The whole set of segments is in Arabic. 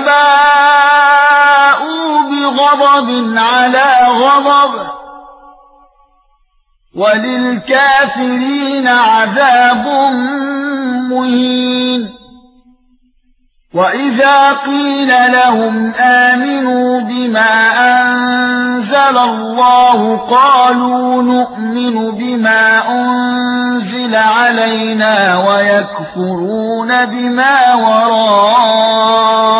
فباءوا بغضب على غضب وللكافرين عذاب مهين. وإذا قيل لهم آمنوا بما أنزل الله قالوا نؤمن بما أنزل علينا ويكفرون بما وراءه.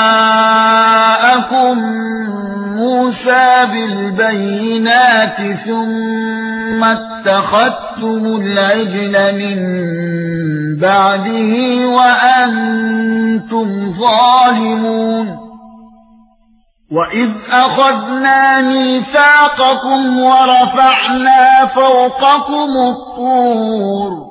بالبينات ثم اتخذتم العجل من بعده وأنتم ظالمون. وَإِذْ أَخَذْنَا مِيثَاقَكُمْ وَرَفَعْنَا فَوْقَكُمُ الطُّورَ.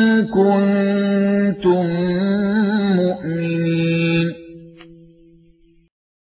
كنتم